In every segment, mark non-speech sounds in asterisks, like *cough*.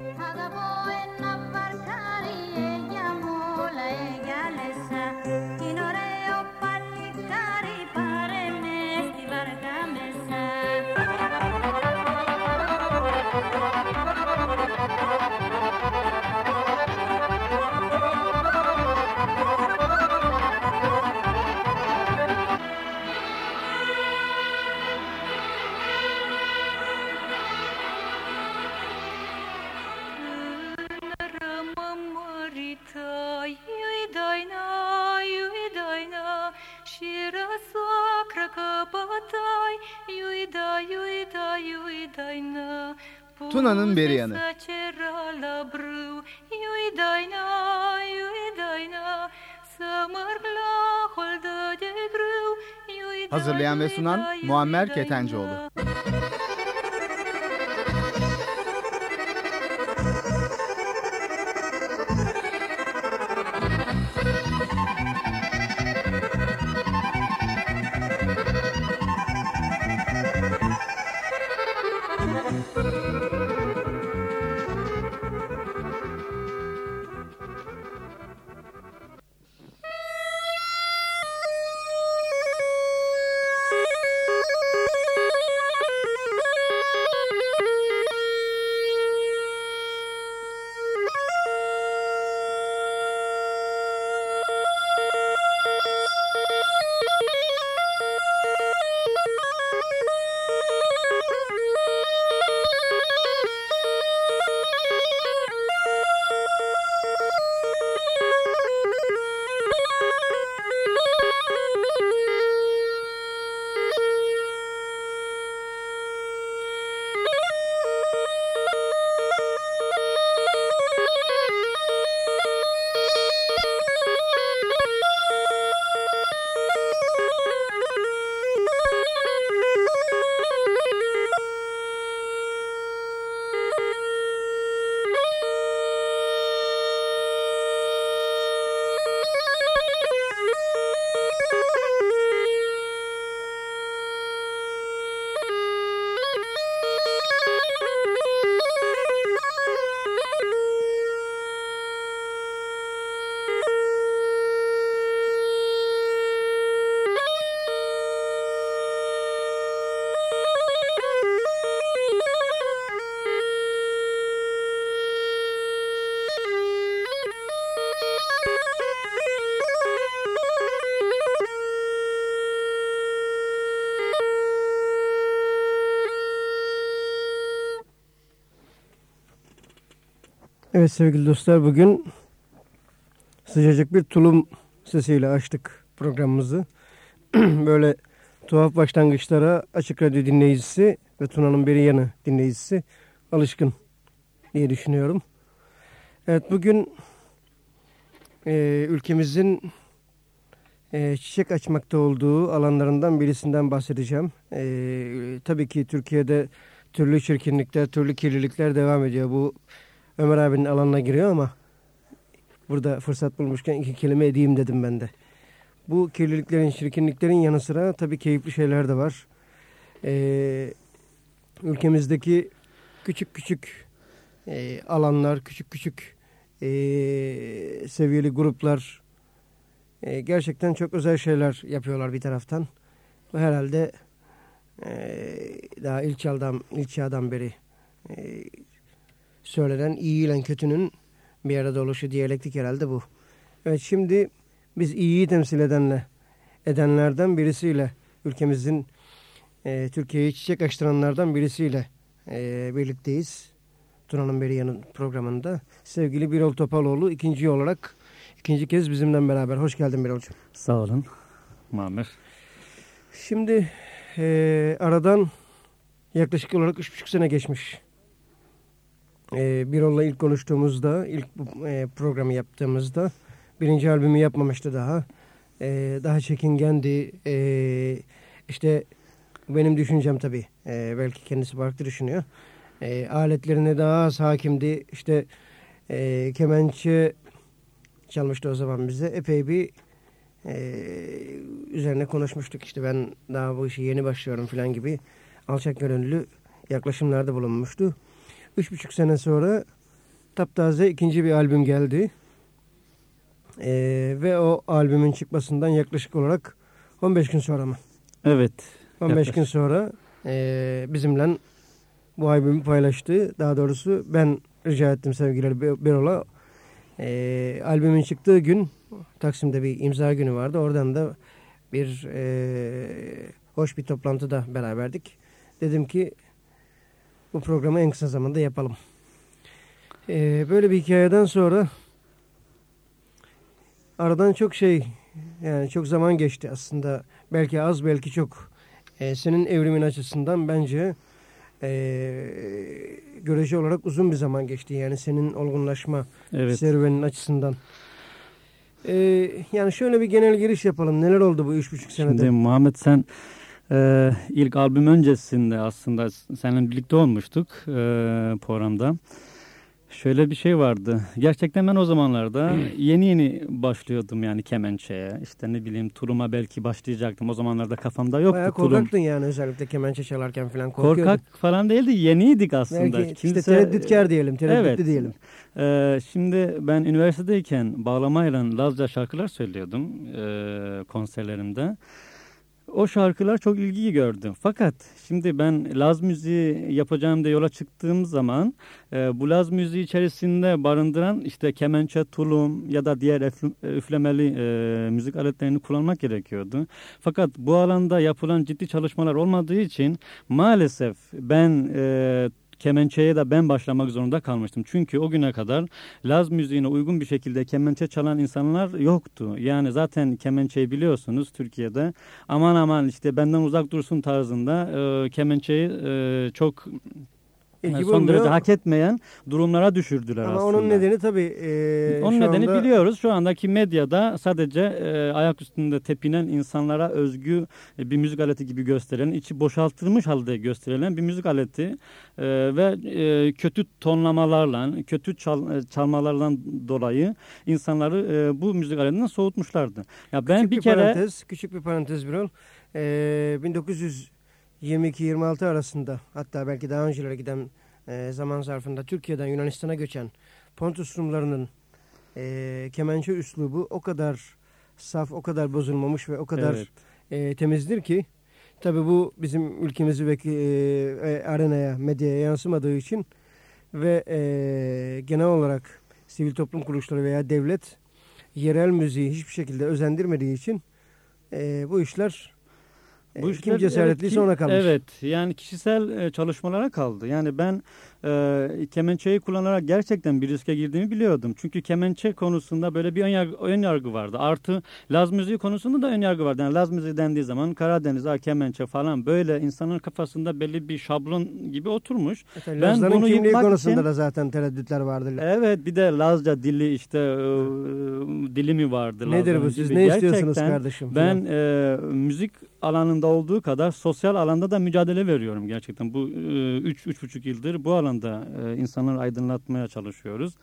Have a boy. Tuna'nın beri yanı. Hazırlayan ve sunan Muammer Ketencoğlu. Evet sevgili dostlar bugün sıcacık bir tulum sesiyle açtık programımızı. *clears throat* Böyle tuhaf başlangıçlara Açık Radyo dinleyicisi ve Tuna'nın beri yanı dinleyicisi alışkın diye düşünüyorum. Evet bugün e, ülkemizin e, çiçek açmakta olduğu alanlarından birisinden bahsedeceğim. E, tabii ki Türkiye'de türlü çirkinlikler, türlü kirlilikler devam ediyor. Bu Ömer abinin alanına giriyor ama burada fırsat bulmuşken iki kelime edeyim dedim ben de. Bu kirliliklerin, çirkinliklerin yanı sıra tabii keyifli şeyler de var. Ee, ülkemizdeki küçük küçük e, alanlar, küçük küçük e, seviyeli gruplar e, gerçekten çok özel şeyler yapıyorlar bir taraftan. Bu herhalde e, daha ilk çağdan, ilk çağdan beri e, söylenen iyi ile kötünün bir arada oluşu diyalektik herhalde bu. Evet şimdi biz iyiyi temsil edenle edenlerden birisiyle ülkemizin e, Türkiye'yi çiçek açtıranlardan birisiyle e, birlikteyiz. Tuna'nın Beri Yanı programında. Sevgili Birol Topaloğlu ikinci olarak ikinci kez bizimle beraber. Hoş geldin Birol'cum. Sağ olun Muammer. Şimdi e, aradan yaklaşık olarak üç buçuk sene geçmiş e, Birol'la ilk konuştuğumuzda, ilk e, programı yaptığımızda birinci albümü yapmamıştı daha. E, daha çekingendi. E, işte benim düşüncem tabii. E, belki kendisi farklı düşünüyor. Aletlerine daha az hakimdi. İşte e, kemençe çalmıştı o zaman bize. Epey bir e, üzerine konuşmuştuk. İşte ben daha bu işe yeni başlıyorum falan gibi alçak gönüllü yaklaşımlarda bulunmuştu üç buçuk sene sonra taptaze ikinci bir albüm geldi. Ee, ve o albümün çıkmasından yaklaşık olarak 15 gün sonra mı? Evet. 15 yaklaşık. gün sonra e, bizimle bu albümü paylaştı. Daha doğrusu ben rica ettim sevgili Birol'a. E, albümün çıktığı gün Taksim'de bir imza günü vardı. Oradan da bir e, hoş bir toplantıda beraberdik. Dedim ki bu programı en kısa zamanda yapalım. E, böyle bir hikayeden sonra aradan çok şey yani çok zaman geçti aslında. Belki az belki çok. E, senin evrimin açısından bence e, görece olarak uzun bir zaman geçti. Yani senin olgunlaşma Evet. serüvenin açısından. E, yani şöyle bir genel giriş yapalım. Neler oldu bu üç buçuk senede? Şimdi Muhammed sen e, ilk albüm öncesinde aslında seninle birlikte olmuştuk e, programda. Şöyle bir şey vardı. Gerçekten ben o zamanlarda *clears throat* yeni yeni başlıyordum yani kemençeye. İşte ne bileyim turuma belki başlayacaktım. O zamanlarda kafamda yoktu Bayağı turum. korkaktın yani özellikle kemençe çalarken falan korkuyordun. Korkak falan değildi. Yeniydik aslında. Belki işte Kimse- tereddütkar diyelim, tereddütlü Evet. diyelim. Ee, şimdi ben üniversitedeyken bağlamayla Lazca şarkılar söylüyordum e, konserlerimde. O şarkılar çok ilgi gördü. Fakat şimdi ben Laz müziği yapacağım diye yola çıktığım zaman e, bu Laz müziği içerisinde barındıran işte kemençe, tulum ya da diğer üfl- üflemeli e, müzik aletlerini kullanmak gerekiyordu. Fakat bu alanda yapılan ciddi çalışmalar olmadığı için maalesef ben e, kemençeye de ben başlamak zorunda kalmıştım. Çünkü o güne kadar Laz müziğine uygun bir şekilde kemençe çalan insanlar yoktu. Yani zaten kemençeyi biliyorsunuz Türkiye'de. Aman aman işte benden uzak dursun tarzında e, kemençeyi e, çok e, yani son derece hak etmeyen durumlara düşürdüler Ama aslında. Ama onun nedeni tabii... E, onun nedeni anda... biliyoruz. Şu andaki medyada sadece e, ayak üstünde tepinen insanlara özgü e, bir müzik aleti gibi gösterilen, içi boşaltılmış halde gösterilen bir müzik aleti e, ve e, kötü tonlamalarla, kötü çal, e, çalmalardan dolayı insanları e, bu müzik aletinden soğutmuşlardı. Ya ben küçük bir, bir kere... Parantez, küçük bir parantez Birol. E, 1900 22-26 arasında hatta belki daha öncelere giden e, zaman zarfında Türkiye'den Yunanistan'a göçen Pontus Rumlarının e, kemençe üslubu o kadar saf, o kadar bozulmamış ve o kadar evet. e, temizdir ki tabi bu bizim ülkemizi ve e, e, arenaya, medyaya yansımadığı için ve e, genel olarak sivil toplum kuruluşları veya devlet yerel müziği hiçbir şekilde özendirmediği için e, bu işler e, Bu kim işler, cesaretliyse evet, ona kalmış. Evet yani kişisel e, çalışmalara kaldı. Yani ben e, kemençeyi kullanarak gerçekten bir riske girdiğimi biliyordum. Çünkü kemençe konusunda böyle bir ön yargı, ön yargı vardı. Artı Laz müziği konusunda da ön yargı vardı. Yani Laz müziği dendiği zaman Karadeniz, ha, kemençe falan böyle insanın kafasında belli bir şablon gibi oturmuş. Ben Ben Lazların bunu kimliği konusunda için- da zaten tereddütler vardı. Evet bir de Lazca dili işte e, dili mi vardı? Nedir Lazların bu siz gibi. ne istiyorsunuz Gerçekten kardeşim? Ben e, müzik alanında olduğu kadar sosyal alanda da mücadele veriyorum gerçekten. Bu 3 üç, üç buçuk yıldır bu alanda e, insanları aydınlatmaya çalışıyoruz.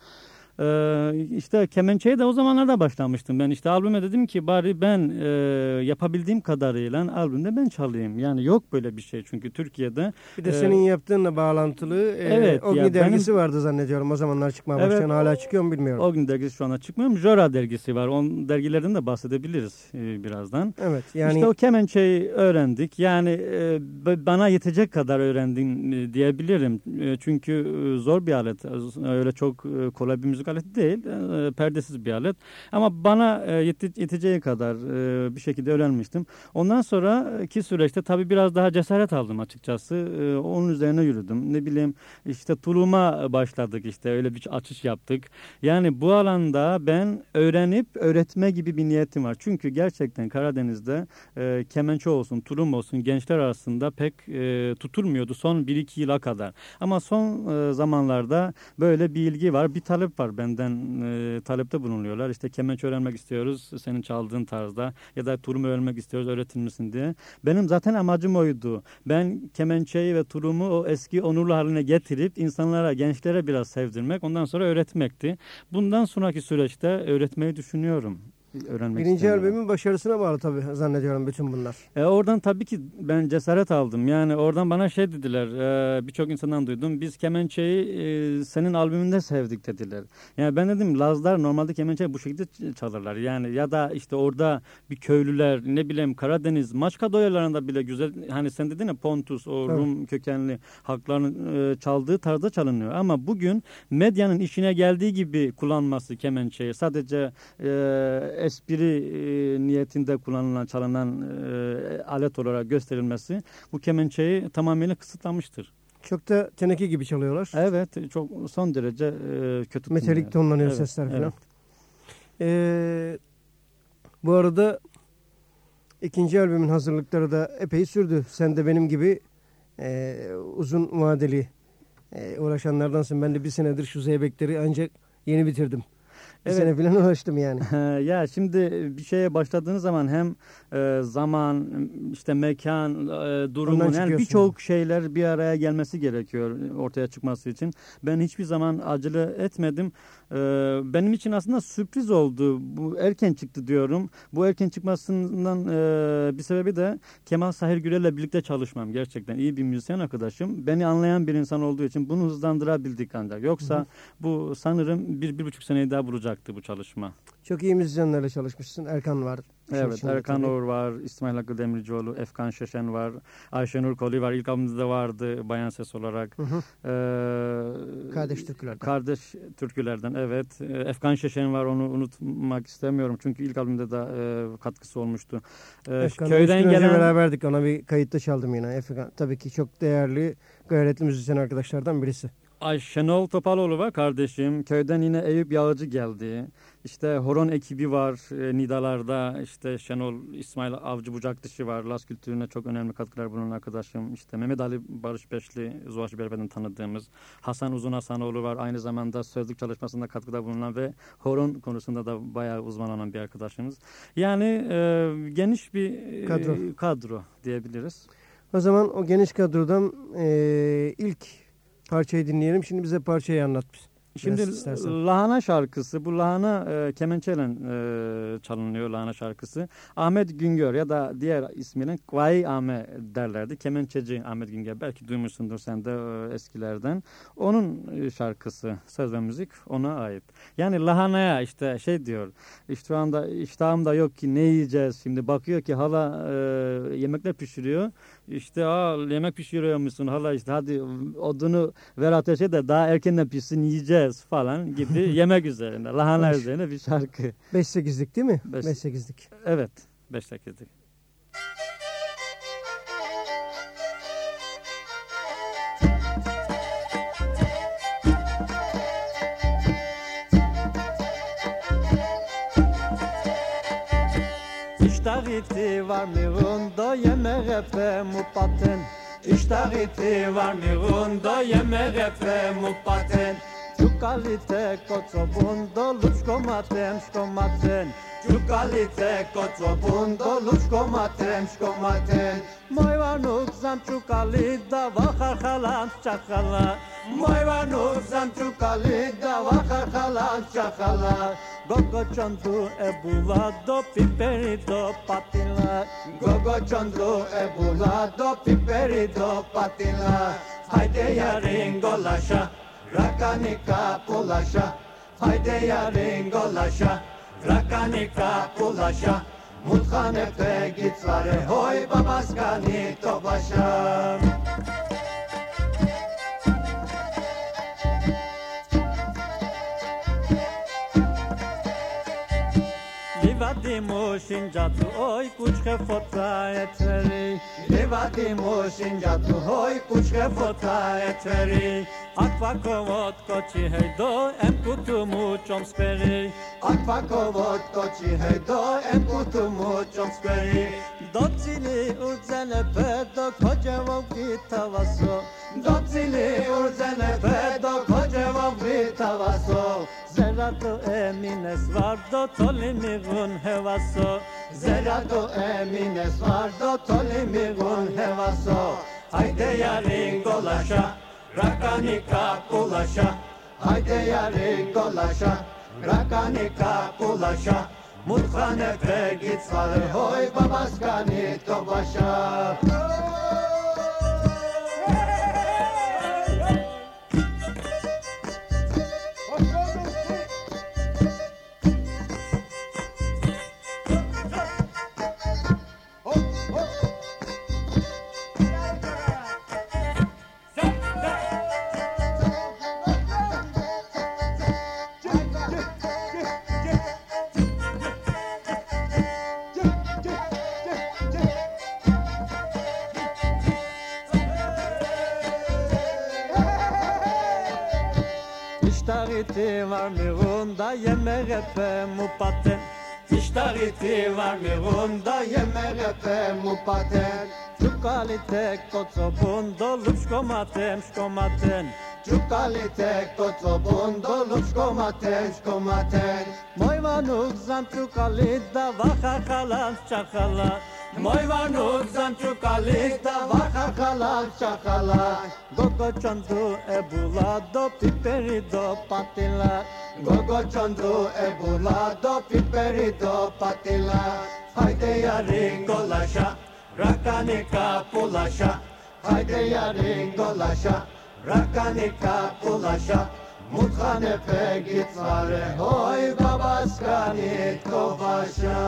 E, işte kemençeye de o zamanlarda başlamıştım ben. İşte albüme dedim ki bari ben e, yapabildiğim kadarıyla albümde ben çalayım. Yani yok böyle bir şey çünkü Türkiye'de. bir de e, senin yaptığınla bağlantılı e, Evet, Ogni ya dergisi vardı zannediyorum. O zamanlar çıkmaya Evet, başlayan hala çıkıyor mu bilmiyorum. O gün dergisi şu anda çıkmıyor. Jora dergisi var. Onun dergilerden de bahsedebiliriz e, birazdan. evet yani İşte o kemençeyi öğrendik. Yani e, bana yetecek kadar öğrendim e, diyebilirim. E, çünkü e, zor bir alet. Öyle çok e, kolay bir müzik aleti değil. E, perdesiz bir alet. Ama bana e, yete- yeteceği kadar e, bir şekilde öğrenmiştim. Ondan sonraki süreçte tabii biraz daha cesaret aldım açıkçası. E, onun üzerine yürüdüm. Ne bileyim işte tuluma başladık işte öyle bir açış yaptık. Yani bu alanda ben öğrenip öğretme gibi bir niyetim var. Çünkü gerçekten Karadeniz'de e, kemençe olsun, tulum olsun gençler arasında pek e, tutulmuyordu son 1-2 yıla kadar. Ama son e, zamanlarda böyle bir ilgi var. Bir talep var benden e, talepte bulunuyorlar. İşte kemençe öğrenmek istiyoruz senin çaldığın tarzda ya da tulum öğrenmek istiyoruz öğretir misin diye. Benim zaten amacım oydu. Ben kemençeyi ve tulumu o eski onurlu haline getirip insanlara, gençlere biraz sevdirmek, ondan sonra öğretmekti. Bundan sonraki süreçte öğretmeyi düşünüyorum. Öğrenmek Birinci istemiyorum. albümün başarısına bağlı tabii zannediyorum bütün bunlar. E, oradan tabii ki ben cesaret aldım. Yani oradan bana şey dediler. e, Birçok insandan duydum. Biz kemençeyi e, senin albümünde sevdik dediler. Yani ben dedim Lazlar normalde kemençeyi bu şekilde çalarlar. Yani ya da işte orada bir köylüler ne bileyim Karadeniz Maçka doyalarında bile güzel. Hani sen dedin ya Pontus o Evet. Rum kökenli halkların e, çaldığı tarzda çalınıyor. Ama bugün medyanın işine geldiği gibi kullanması kemençeyi sadece e, espri e, niyetinde kullanılan çalınan e, alet olarak gösterilmesi bu kemençeyi tamamıyla kısıtlamıştır. Çok da teneke gibi çalıyorlar. Evet çok son derece e, kötü. Metalik tonlanıyor Evet, sesler evet. falan. Ee, bu arada ikinci albümün hazırlıkları da epey sürdü. Sen de benim gibi e, uzun vadeli e, uğraşanlardansın. Ben de bir senedir şu zeybekleri ancak yeni bitirdim. Evet. sene falan uğraştım yani. *laughs* ya şimdi bir şeye başladığınız zaman hem e, zaman işte mekan e, durumun yani birçok şeyler bir araya gelmesi gerekiyor ortaya çıkması için. Ben hiçbir zaman acele etmedim. E, benim için aslında sürpriz oldu. Bu erken çıktı diyorum. Bu erken çıkmasından e, bir sebebi de Kemal Sahir Gürel'le birlikte çalışmam. Gerçekten iyi bir müzisyen arkadaşım. Beni anlayan bir insan olduğu için bunu hızlandırabildik ancak. Yoksa Hı hı. bu sanırım bir, bir buçuk seneyi daha bulacaktı bu çalışma. Çok iyi müzisyenlerle çalışmışsın. Erkan var. Evet, Erkan tabii. Uğur var, İsmail Hakkı Demircioğlu, Efkan Şeşen var, Ayşenur Koli var. İlk albümümüzde vardı bayan ses olarak. Hı hı. Ee, Kardeş türkülerden. Kardeş türkülerden evet. Ee, Efkan Şeşen var onu unutmak istemiyorum. Çünkü ilk albümde de e, katkısı olmuştu. Ee, Efkan'la köyden gelen beraberdik. Ona bir kayıtta çaldım yine. Efkan tabii ki çok değerli, gayretli müzisyen arkadaşlardan birisi. Ayşenol Topaloğlu var kardeşim. Köyden yine Eyüp Yağcı geldi. İşte horon ekibi var e, Nidalar'da. İşte Şenol İsmail Avcı Bucakdışı var. Las kültürüne çok önemli katkılar bulunan arkadaşım. İşte Mehmet Ali Barış Beşli, Zuhaş Berber'den tanıdığımız. Hasan Uzun Hasanoğlu var. Aynı zamanda sözlük çalışmasında katkıda bulunan ve horon konusunda da bayağı uzmanlanan bir arkadaşımız. Yani e, geniş bir e, Kadro. kadro diyebiliriz. O zaman o geniş kadrodan eee, ilk parçayı dinleyelim. Şimdi bize parçayı anlat. Şimdi istersen. Lahana şarkısı, bu Lahana e, kemençeyle e, çalınıyor Lahana şarkısı. Ahmet Güngör ya da diğer ismiyle Kvai Ame derlerdi. Kemençeci Ahmet Güngör. Belki duymuşsundur sen de e, eskilerden. Onun e, şarkısı, söz ve müzik ona ait. Yani lahanaya işte şey diyor, işte şu anda iştahım da yok ki ne yiyeceğiz şimdi. Bakıyor ki hala e, yemekler pişiriyor. İşte aa yemek pişiriyor musun hala işte hadi odunu ver ateşe de daha erkenden pişsin yiyeceğiz falan gibi *laughs* yemek üzerine lahana üzerine bir şarkı. 5-8'lik değil mi? Beş- 5-8'lik. Evet 5 dakikalık. İştahiti var mi rundo yemeğe fe mupaten İştahiti var mi rundo yemeğe fe mupaten Çukalite koco bundo lučko matem ško maten Čukalite koco bundo lučko matem ško maten Moj vanuk sam čukali da vahar halan čakala Moj vanuk sam čukali da vahar halan čakala Gogo çandu ebula do piperi do patila. Gogo çandu ebula do piperi do patila. Haydi yarın golaşa რაკანიკა პოლაშა ჰაიდეა რენგოლაშა რაკანიკა პოლაშა მუთხანებთ გიწარე ჰოი ბაბასკანი ტობაშა. მოშინჯა თუ ოი კუჩხე ფოთა ეთერი დევადი მოშინჯა თუ ოი კუჩხე ფოთა ეთერი აკვაკოვოთ კოჩი ჰედო ემ კუტუ მუჭომ სპერი აკვაკოვოთ კოჩი ჰედო ემ კუტუ მუჭომ სპერი დოცილი ურძენებე დო ქოჯევო გითავასო დოცილი ურძენებე დო ქოჯევო გითავასო Zerato emines vardo tolimigun hevaso. Zerato emines vardo tolimigun hevaso. Hayde yarın golaşa Rakanika kulaşa Hayde yarın golaşa Rakanika kulaşa Mutchane pegit tzare hoy babaskanit tovasha Var mi runda yemeğe pe mu paten. İştariti var mi runda yemeğe pe mu paten. Çukalite kotso bundo lupşkomaten şkomaten Çukalite kotso bundo lupşkomaten şkomaten Moyvanuk zan çukalita vaha kalan çakalan Moyvanuk zan çukalita vaha kalan çakalan Gogo çandu ebulado piperido patila Gogo çandu ebulado piperido patila Haydi yarin golaşa Rakanika pulaşa Haydi yarin golaşa Rakanika pulaşa Muthane pe gitsare Hoy babaskani tovaşa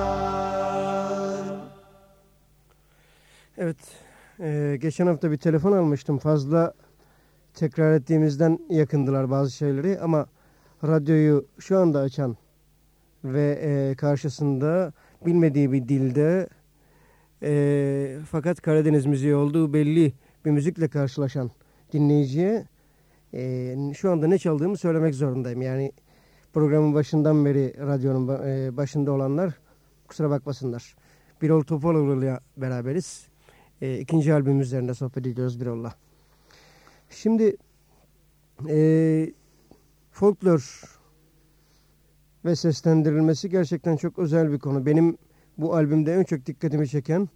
Evet, e, geçen hafta bir telefon almıştım. Fazla tekrar ettiğimizden yakındılar bazı şeyleri ama radyoyu şu anda açan ve e, karşısında bilmediği bir dilde e, fakat Karadeniz müziği olduğu belli bir müzikle karşılaşan dinleyiciye e, şu anda ne çaldığımı söylemek zorundayım. Yani programın başından beri radyonun e, başında olanlar kusura bakmasınlar. Birol Topaloğlu ile beraberiz. E, ikinci albüm üzerinde sohbet ediyoruz Birol'la. Şimdi e, folklor ve seslendirilmesi gerçekten çok özel bir konu. Benim bu albümde en çok dikkatimi çeken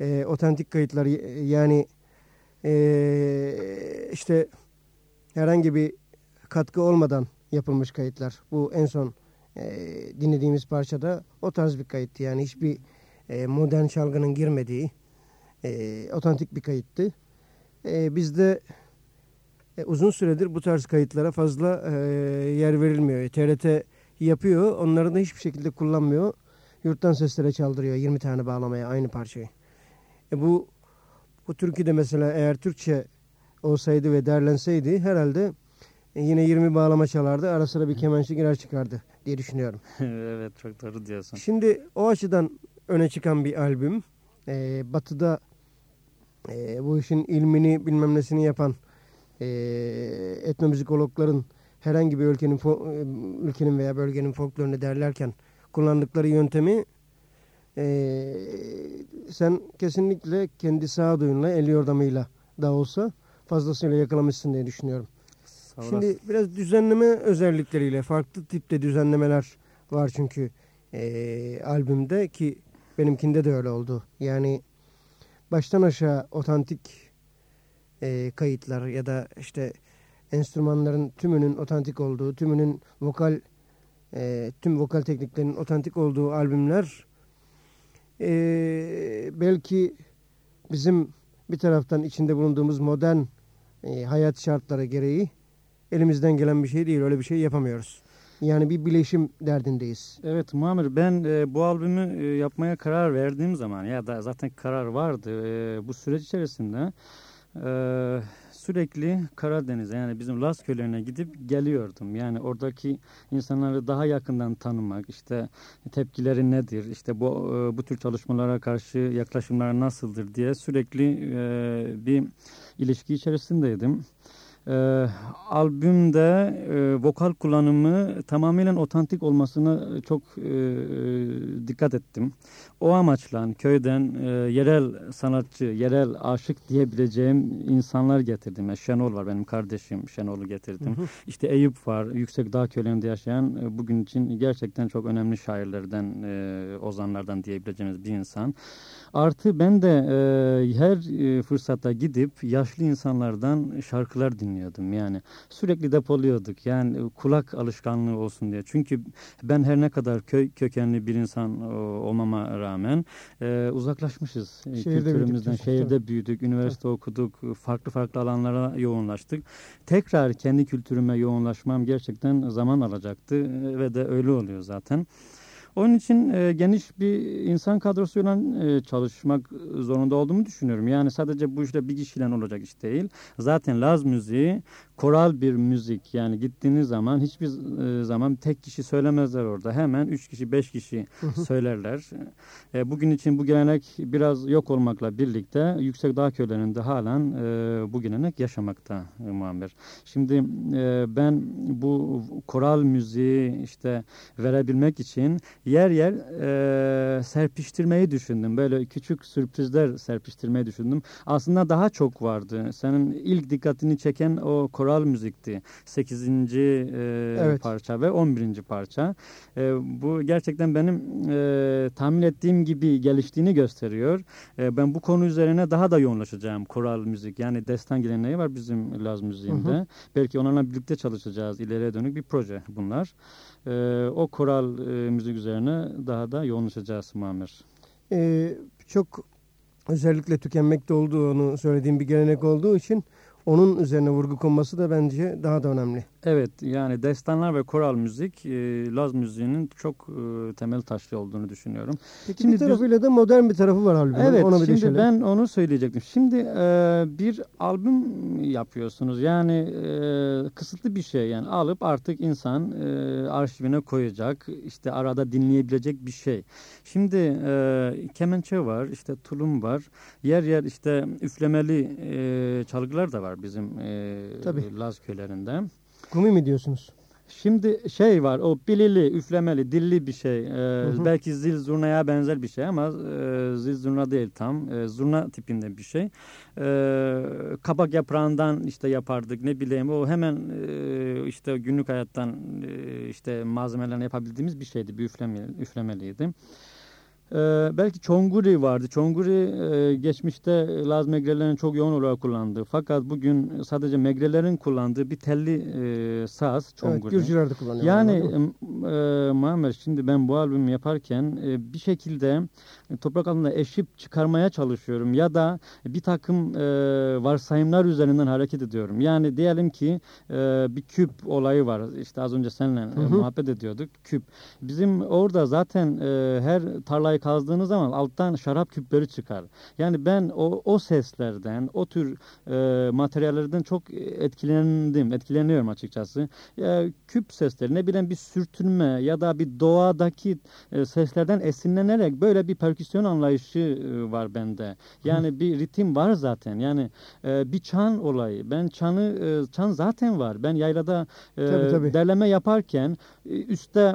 e, otantik kayıtlar y- yani e, işte herhangi bir katkı olmadan yapılmış kayıtlar. Bu en son e, dinlediğimiz parçada o tarz bir kayıttı. Yani hiçbir e, modern çalgının girmediği e, otantik bir kayıttı. E, bizde e, uzun süredir bu tarz kayıtlara fazla e, yer verilmiyor. TRT yapıyor, onları da hiçbir şekilde kullanmıyor. Yurttan seslere çaldırıyor 20 tane bağlamaya aynı parçayı. E, bu bu türküde mesela eğer Türkçe olsaydı ve derlenseydi herhalde e, yine 20 bağlama çalardı. Ara sıra bir kemençe girer çıkardı diye düşünüyorum. *laughs* evet çok doğru diyorsun. Şimdi o açıdan öne çıkan bir albüm. Ee, batı'da e, bu işin ilmini bilmem nesini yapan e, etnomüzikologların herhangi bir ülkenin e, ülkenin veya bölgenin folklorunu derlerken kullandıkları yöntemi e, sen kesinlikle kendi sağduyunla el yordamıyla da olsa fazlasıyla yakalamışsın diye düşünüyorum. Şimdi biraz düzenleme özellikleriyle farklı tipte düzenlemeler var çünkü eee, albümde ki benimkinde de öyle oldu. Yani baştan aşağı otantik eee, kayıtlar ya da işte enstrümanların tümünün otantik olduğu, tümünün vokal eee, tüm vokal tekniklerinin otantik olduğu albümler eee, belki bizim bir taraftan içinde bulunduğumuz modern eee, hayat şartları gereği elimizden gelen bir şey değil. Öyle bir şey yapamıyoruz. Yani bir bileşim derdindeyiz. Evet Muammer ben e, bu albümü e, yapmaya karar verdiğim zaman ya da zaten karar vardı e, bu süreç içerisinde e, sürekli Karadeniz'e yani bizim Laz köylerine gidip geliyordum. Yani oradaki insanları daha yakından tanımak işte tepkileri nedir işte bu e, bu tür çalışmalara karşı yaklaşımları nasıldır diye sürekli e, bir ilişki içerisindeydim. Ee, albümde e, vokal kullanımı tamamen otantik olmasına çok e, dikkat ettim. O amaçla köyden e, yerel sanatçı, yerel aşık diyebileceğim insanlar getirdim. Yani Şenol var benim kardeşim Şenol'u getirdim. İşte Eyüp var, Yüksek Dağ köylerinde yaşayan e, bugün için gerçekten çok önemli şairlerden, e, ozanlardan diyebileceğimiz bir insan. Artı ben de e, her e, fırsatta gidip yaşlı insanlardan şarkılar dinliyorum dinliyordum. Yani sürekli depoluyorduk. Yani kulak alışkanlığı olsun diye. Çünkü ben her ne kadar köy kökenli bir insan olmama rağmen e, uzaklaşmışız şehirde kültürümüzden. Büyüdük, şehirde tabii. büyüdük, üniversite evet. okuduk, farklı farklı alanlara yoğunlaştık. Tekrar kendi kültürüme yoğunlaşmam gerçekten zaman alacaktı ve de öyle oluyor zaten. Onun için e, geniş bir insan kadrosuyla e, çalışmak zorunda olduğumu düşünüyorum. Yani sadece bu işte bir kişiyle olacak iş değil. Zaten Laz müziği koral bir müzik. Yani gittiğiniz zaman hiçbir e, zaman tek kişi söylemezler orada. Hemen üç kişi, beş kişi söylerler. E, bugün için bu gelenek biraz yok olmakla birlikte Yüksek Dağ köylerinde halen e, bu gelenek yaşamakta e, Muammer. Şimdi e, ben bu koral müziği işte verebilmek için yer yer e, serpiştirmeyi düşündüm. Böyle küçük sürprizler serpiştirmeyi düşündüm. Aslında daha çok vardı. Senin ilk dikkatini çeken o koral müzikti. 8. E, evet. parça ve 11. parça. E, bu gerçekten benim e, tahmin ettiğim gibi geliştiğini gösteriyor. E, ben bu konu üzerine daha da yoğunlaşacağım. Koral müzik yani destan geleneği var bizim Laz müziğinde. Hı hı. Belki onlarla birlikte çalışacağız. İleriye dönük bir proje bunlar e, o koral e, müzik üzerine daha da yoğunlaşacağız Muammer. Ee, çok özellikle tükenmekte olduğunu söylediğim bir gelenek olduğu için onun üzerine vurgu konması da bence daha da önemli. Evet yani destanlar ve koral müzik e, Laz müziğinin çok e, temel taşlı olduğunu düşünüyorum. Peki şimdi bir tarafıyla düz... da modern bir tarafı var albümün. Evet Ona şimdi deşelim. ben onu söyleyecektim. Şimdi e, bir albüm yapıyorsunuz yani e, kısıtlı bir şey yani alıp artık insan e, arşivine koyacak işte arada dinleyebilecek bir şey. Şimdi e, kemençe var işte tulum var yer yer işte üflemeli e, çalgılar da var bizim e, Laz köylerinde. Gumi mi diyorsunuz? Şimdi şey var o bilili, üflemeli, dilli bir şey. Ee, hı hı. Belki zil zurnaya benzer bir şey ama e, zil zurna değil tam. E, zurna tipinde bir şey. E, kabak yaprağından işte yapardık ne bileyim o hemen e, işte günlük hayattan e, işte malzemelerle yapabildiğimiz bir şeydi. Bir üflemeli, üflemeliydi. Ee, belki Çonguri vardı. Çonguri e, geçmişte Laz megrelerin çok yoğun olarak kullandığı. Fakat bugün sadece megrelerin kullandığı bir telli e, saz Çonguri. Evet, Gürcüler de kullanıyor. Yani e, Muammer şimdi ben bu albümü yaparken e, bir şekilde toprak altında eşip çıkarmaya çalışıyorum. Ya da bir takım e, varsayımlar üzerinden hareket ediyorum. Yani diyelim ki e, bir küp olayı var. İşte az önce seninle hı hı. muhabbet ediyorduk. Küp. Bizim orada zaten e, her tarlayı kazdığınız zaman alttan şarap küpleri çıkar. Yani ben o, o seslerden, o tür e, materyallerden çok etkilendim, etkileniyorum açıkçası. Ya, küp sesleri, ne bileyim bir sürtünme ya da bir doğadaki e, seslerden esinlenerek böyle bir perküsyon anlayışı e, var bende. Yani Hı. bir ritim var zaten. Yani e, bir çan olayı. Ben çanı, e, çan zaten var. Ben yaylada tabii, tabii. derleme yaparken üstte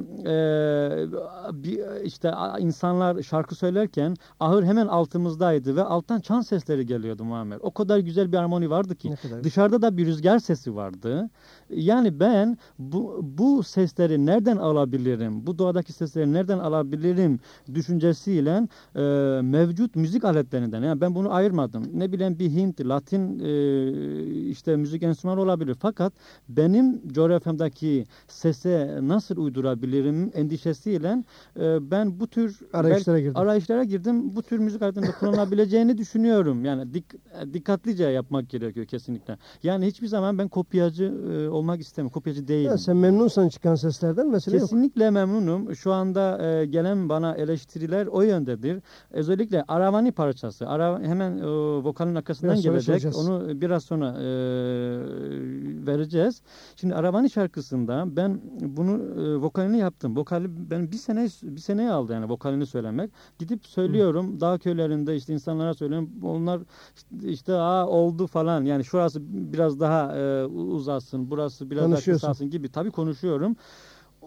işte insanlar şarkı söylerken ahır hemen altımızdaydı ve alttan çan sesleri geliyordu Muammer. O kadar güzel bir harmoni vardı ki. Dışarıda da bir rüzgar sesi vardı. Yani ben bu, bu sesleri nereden alabilirim? Bu doğadaki sesleri nereden alabilirim düşüncesiyle e, mevcut müzik aletlerinden. Yani ben bunu ayırmadım. Ne bileyim bir Hint, Latin e, işte müzik enstrümanı olabilir. Fakat benim coğrafyamdaki sese nasıl uydurabilirim endişesiyle e, ben bu tür arayışlara girdim. Arayışlara girdim. Bu tür müzik aletlerinde kullanılabileceğini *laughs* düşünüyorum. Yani dik, dikkatlice yapmak gerekiyor kesinlikle. Yani hiçbir zaman ben kopyacı e, olmak istemiyorum. Kopyacı değilim. Ya sen memnunsan çıkan seslerden mesela Kesinlikle yok. memnunum. Şu anda e, gelen bana eleştiriler o yöndedir. Özellikle Aravani parçası. Ara, hemen e, vokalin arkasından biraz gelecek. Onu biraz sonra e, vereceğiz. Şimdi Aravani şarkısında ben bunu e, vokalini yaptım. Vokali ben bir sene bir seneye aldı yani vokalini söylemek. Gidip söylüyorum. Hı. Dağ köylerinde işte insanlara söylüyorum. Onlar işte, işte aa oldu falan. Yani şurası biraz daha e, uzasın. Burası biraz daha kısalsın gibi. Tabii konuşuyorum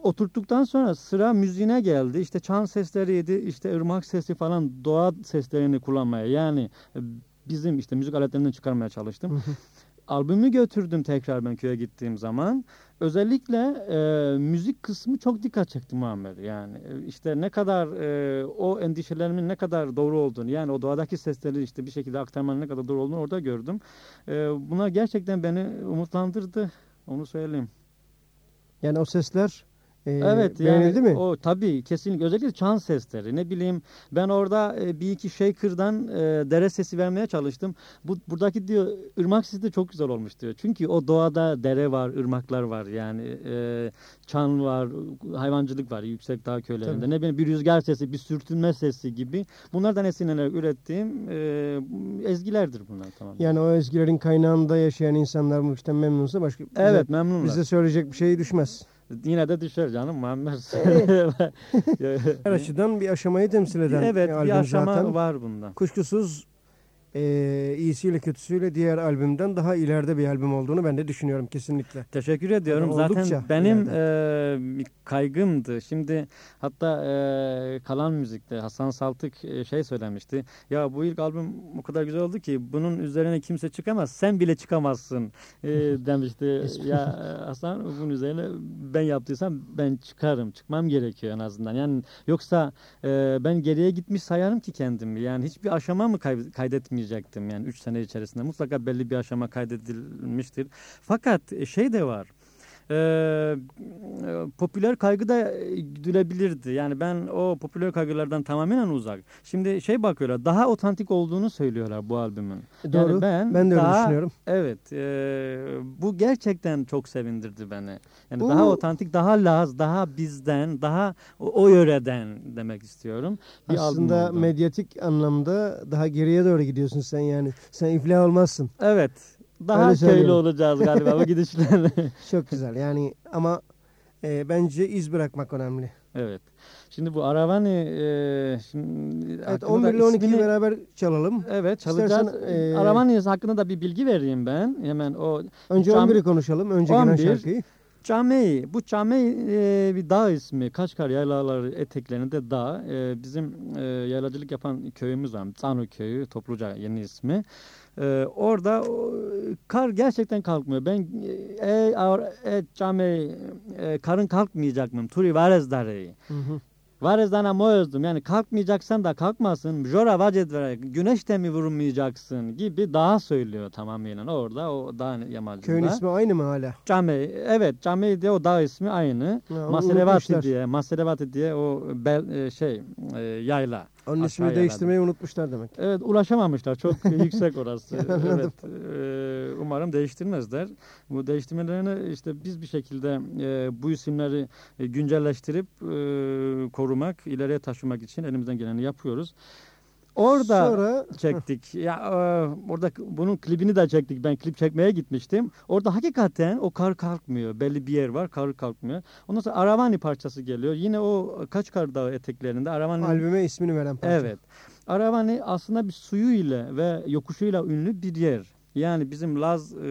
oturttuktan sonra sıra müziğine geldi. İşte çan sesleriydi, işte ırmak sesi falan doğa seslerini kullanmaya. Yani bizim işte müzik aletlerinden çıkarmaya çalıştım. albümü götürdüm tekrar ben köye gittiğim zaman. Özellikle e, müzik kısmı çok dikkat çekti Muammer. Yani e, işte ne kadar e, o endişelerimin ne kadar doğru olduğunu yani o doğadaki sesleri işte bir şekilde aktarmanın ne kadar doğru olduğunu orada gördüm. E, bunlar gerçekten beni umutlandırdı. Onu söyleyeyim. Yani o sesler e, Evet beğenildi yani mi? o tabii kesinlikle özellikle çan sesleri ne bileyim ben orada e, bir iki shaker'dan e, dere sesi vermeye çalıştım. Bu buradaki diyor ırmak sesi de çok güzel olmuş diyor. Çünkü o doğada dere var, ırmaklar var yani e, çan var, hayvancılık var yüksek dağ köylerinde. Tabii. Ne bileyim bir rüzgar sesi, bir sürtünme sesi gibi. Bunlardan esinlenerek ürettiğim e, ezgilerdir bunlar tamam. Yani o ezgilerin kaynağında yaşayan insanlar bu işten memnunsa başka bize, Evet memnunlar. bize söyleyecek bir şey düşmez. Yine de düşer canım Muammer. *laughs* *laughs* Her açıdan bir aşamayı temsil eden evet bir bir albüm aşama zaten. var bunda. Kuşkusuz e, iyisiyle kötüsüyle diğer albümden daha ileride bir albüm olduğunu ben de düşünüyorum kesinlikle. Teşekkür ediyorum. Oldukça Zaten benim ileride. e, kaygımdı. Şimdi hatta e, kalan müzikte Hasan Saltık e, şey söylemişti. Ya bu ilk albüm o kadar güzel oldu ki bunun üzerine kimse çıkamaz. Sen bile çıkamazsın e, *laughs* demişti. ya e, Hasan bunun üzerine ben yaptıysam ben çıkarım. Çıkmam gerekiyor en azından. Yani yoksa e, ben geriye gitmiş sayarım ki kendimi. Yani hiçbir aşama mı kay- kaydetmeyecektim. Yani 3 sene içerisinde mutlaka belli bir aşama kaydedilmiştir. Fakat e, şey de var. E, popüler kaygı da e, güdülebilirdi. Yani ben o popüler kaygılardan tamamen uzak. Şimdi şey bakıyorlar daha otantik olduğunu söylüyorlar bu albümün. E, Doğru. ben, ben de öyle daha- düşünüyorum. Evet. e, bu gerçekten çok sevindirdi beni. Yani Bu- daha otantik, daha laz, daha bizden, daha o, o yöreden demek istiyorum. Bir Aslında medyatik anlamda daha geriye doğru gidiyorsun sen yani. Sen iflah olmazsın. Evet. Daha Öyle köylü söylüyorum. olacağız galiba bu gidişlerle. *laughs* Çok güzel yani ama e, bence iz bırakmak önemli. Evet. Şimdi bu Aravani e, şimdi Evet hakkında 11 ile 12'yi ismini- beraber çalalım. Evet çalacağız. İstersen, e, Aravani hakkında da bir bilgi vereyim ben. Hemen o Önce Cam- 11'i konuşalım. Önce 11. gelen şarkıyı. Camei. Bu Camei e, bir dağ ismi. Kaçkar yaylaları eteklerinde dağ. E, bizim e, yaylacılık yapan köyümüz var. Tsanu köyü topluca yeni ismi. E, orada o, kar gerçekten kalkmıyor. Ben e, ar- e, Camei e, karın kalkmayacak mı? Turi varez dareyi. Hı hı. Varezdana moyozdum yani kalkmayacaksan da kalkmasın. Jora vacet vere güneşte mi vurmayacaksın gibi daha söylüyor tamamıyla orada o dağın yamacında. Köyün ismi aynı mı hala? Camey. Evet Camey de o dağ ismi aynı. Maserevati unutmuşlar. diye Maserevati diye o bel, e, şey e, yayla. Onun ismini yerlerde. değiştirmeyi unutmuşlar demek. Evet ulaşamamışlar. Çok *laughs* yüksek orası. Evet. e, umarım değiştirmezler. Bu değiştirmelerini işte biz bir şekilde e, bu isimleri e, güncelleştirip e, korumak, ileriye taşımak için elimizden geleni yapıyoruz. Orada Sonra çektik. Ya e, orada bunun klibini de çektik. Ben klip çekmeye gitmiştim. Orada hakikaten o kar kalkmıyor. Belli bir yer var, kar kalkmıyor. Ondan sonra Aravani parçası geliyor. Yine o Kaçkar Dağı eteklerinde Aravani albüme ismini veren parça. Evet. Aravani aslında bir suyuyla ve yokuşuyla ünlü bir yer. Yani bizim Laz e,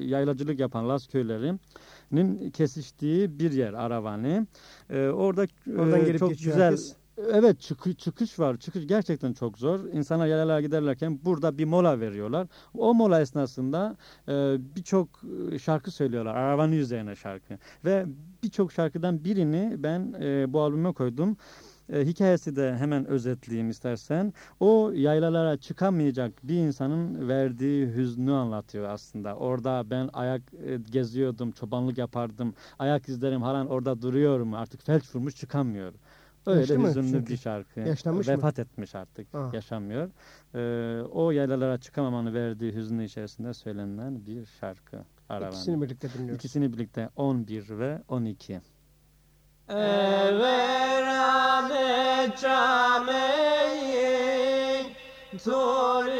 yaylacılık yapan Laz köylerinin kesiştiği bir yer Aravani. E, orada e, Oradan gelip çok güzel herkes. Evet çıkış, çıkış var. Çıkış gerçekten çok zor. İnsanlar yaylalara giderlerken burada bir mola veriyorlar. O mola esnasında e, birçok şarkı söylüyorlar. Aravani üzerine şarkı. Ve birçok şarkıdan birini ben e, bu albüme koydum. E, hikayesi de hemen özetleyeyim istersen. O yaylalara çıkamayacak bir insanın verdiği hüznü anlatıyor aslında. Orada ben ayak e, geziyordum, çobanlık yapardım. Ayak izlerim halen orada duruyorum. Artık felç vurmuş çıkamıyor. Öyle mı hüzünlü çünkü? bir şarkı. Yaşlanmış mı? Vefat etmiş artık. Ha. Yaşamıyor. Ee, o yaylalara çıkamamanın verdiği hüznü içerisinde söylenen bir şarkı. Aravan. İkisini birlikte dinliyoruz. İkisini birlikte 11 ve 12. Everame çameyin Tori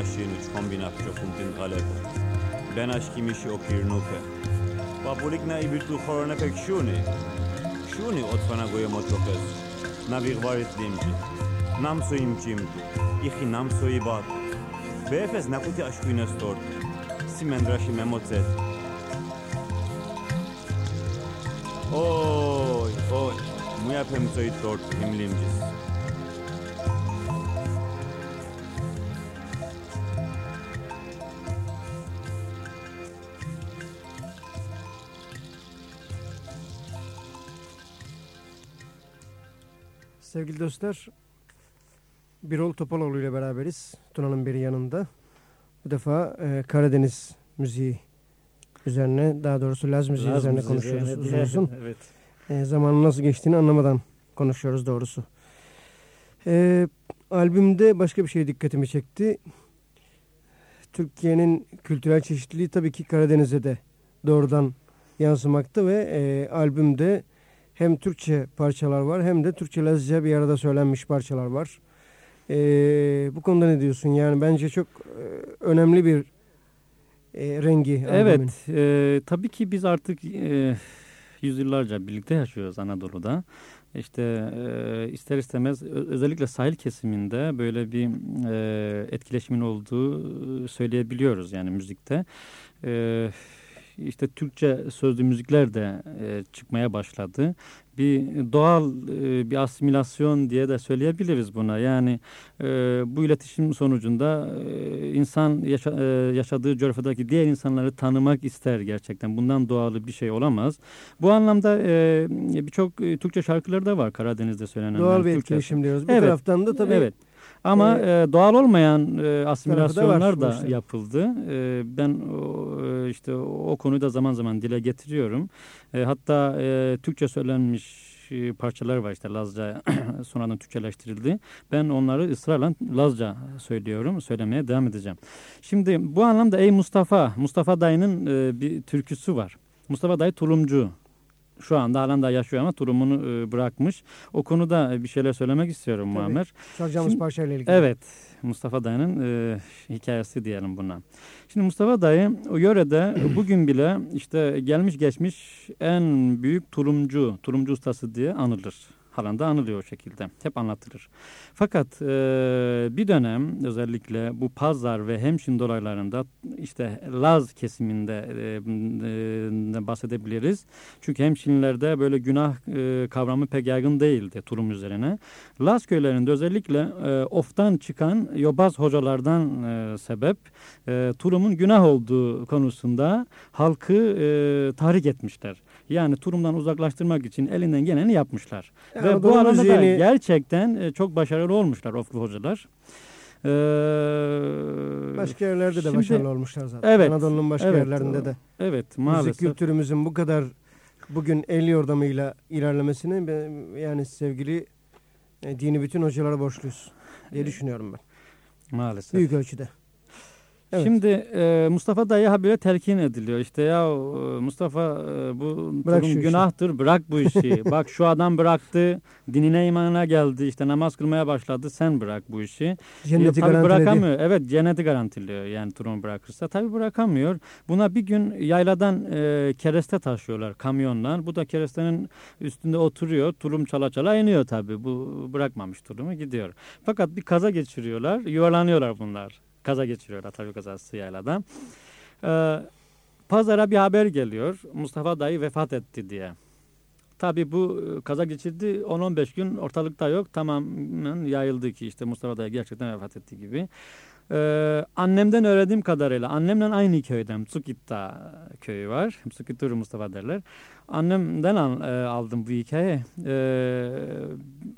kogo mașinu, combina çokuntin galepo. Ben aşkimişi o pirnupe. Papulik na ibirtu horona pek şuni. Şuni otfana goye motokez. Na vigvarit limci. Nam soyim cimdu. İhi nam soyi bat. Befes nakuti aşkuyna stort. Simendraşi memocet. Oy, oy. Muya pemsoy tort himlimcis. Sevgili dostlar, Birol Topaloğlu ile beraberiz. Tuna'nın bir yanında. Bu defa e, Karadeniz müziği üzerine, daha doğrusu Laz müziği Laz üzerine müziği konuşuyoruz üzerine uzun uzun. Evet. E, zamanın nasıl geçtiğini anlamadan konuşuyoruz doğrusu. E, albümde başka bir şey dikkatimi çekti. Türkiye'nin kültürel çeşitliliği tabii ki Karadeniz'e de doğrudan yansımakta ve e, albümde hem Türkçe parçalar var hem de Türkçe Lazca bir arada söylenmiş parçalar var. E, bu konuda ne diyorsun? Yani bence çok e, önemli bir e, rengi albümün. Evet, e, tabii ki biz artık e, yüzyıllarca birlikte yaşıyoruz Anadolu'da. İşte e, ister istemez özellikle sahil kesiminde böyle bir e, etkileşimin olduğu söyleyebiliyoruz yani müzikte. E, işte Türkçe sözlü müzikler de e, çıkmaya başladı. Bir doğal e, bir asimilasyon diye de söyleyebiliriz buna. Yani e, bu iletişim sonucunda e, insan yaşa- e, yaşadığı coğrafyadaki diğer insanları tanımak ister gerçekten. Bundan doğalı bir şey olamaz. Bu anlamda e, birçok e, Türkçe şarkıları da var Karadeniz'de söylenen. Doğal bir Türkçe- etkileşim diyoruz. Bir Evet, taraftan da tabii Evet. Ama e, e, doğal olmayan e, asimilasyonlar da işte. yapıldı. E, ben o, e, işte o konuyu da zaman zaman dile getiriyorum. E, hatta e, Türkçe söylenmiş e, parçalar var işte Lazca *clears throat* sonradan Türkçeleştirildi. Ben onları ısrarla Lazca söylüyorum, söylemeye devam edeceğim. Şimdi bu anlamda Ey Mustafa, Mustafa dayının e, bir türküsü var. Mustafa dayı tulumcu. Şu anda halen daha yaşıyor ama turumunu e, bırakmış. O konuda bir şeyler söylemek istiyorum Tabii. Muammer. çalacağımız Şimdi- parçayla ilgili. Evet. Mustafa dayının e, hikayesi diyelim buna. Şimdi Mustafa dayı o yörede *clears throat* bugün bile işte gelmiş geçmiş en büyük tulumcu, tulumcu ustası diye anılır. Halen anılıyor o şekilde. Hep anlatılır. Fakat e, bir dönem özellikle bu pazar ve hemşin dolaylarında işte Laz kesiminde e, bahsedebiliriz. Çünkü hemşinlerde böyle günah e, kavramı pek yaygın değildi tulum üzerine. Laz köylerinde özellikle e, oftan çıkan yobaz hocalardan e, sebep e, tulumun günah olduğu konusunda halkı e, tahrik etmişler. Yani tulumdan uzaklaştırmak için elinden geleni yapmışlar. Yani Ve bu arada da müziğini- gerçekten e, çok başarılı olmuşlar oflu hocalar. Ee, Başka yerlerde de Şimdi- başarılı olmuşlar zaten. Evet, Anadolu'nun başka evet, yerlerinde de. evet Müzik maalesef. kültürümüzün bu kadar bugün el yordamıyla ilerlemesini ben- yani sevgili e, dini bütün hocalara borçluyuz diye düşünüyorum ben. Maalesef. Büyük ölçüde. Evet. Şimdi e, Mustafa dayı habire telkin ediliyor. İşte ya e, Mustafa e, bu Bırak durum şu işi. günahtır bırak bu işi. *laughs* Bak şu adam bıraktı dinine imanına geldi işte namaz kılmaya başladı sen bırak bu işi. Cenneti Ya, tabii bırakamıyor. Evet cenneti garantiliyor yani durumu bırakırsa. Tabii bırakamıyor. Buna bir gün yayladan e, kereste taşıyorlar kamyonla. Bu da kerestenin üstünde oturuyor. Tulum çala çala iniyor tabii. Bu bırakmamış tulumu gidiyor. Fakat bir kaza geçiriyorlar. Yuvarlanıyorlar bunlar. Kaza geçiriyorlar tabii kazası yayladan. Ee, pazara bir haber geliyor. Mustafa dayı vefat etti diye. Tabii bu e, kaza geçirdi 10-15 gün ortalıkta yok. Tamamen yayıldı ki işte Mustafa dayı gerçekten vefat etti gibi. Ee, annemden öğrendiğim kadarıyla annemle aynı köyden Tsukitta köyü var. Tsukituru Mustafa derler. Annemden al- e, aldım bu hikaye. Ee,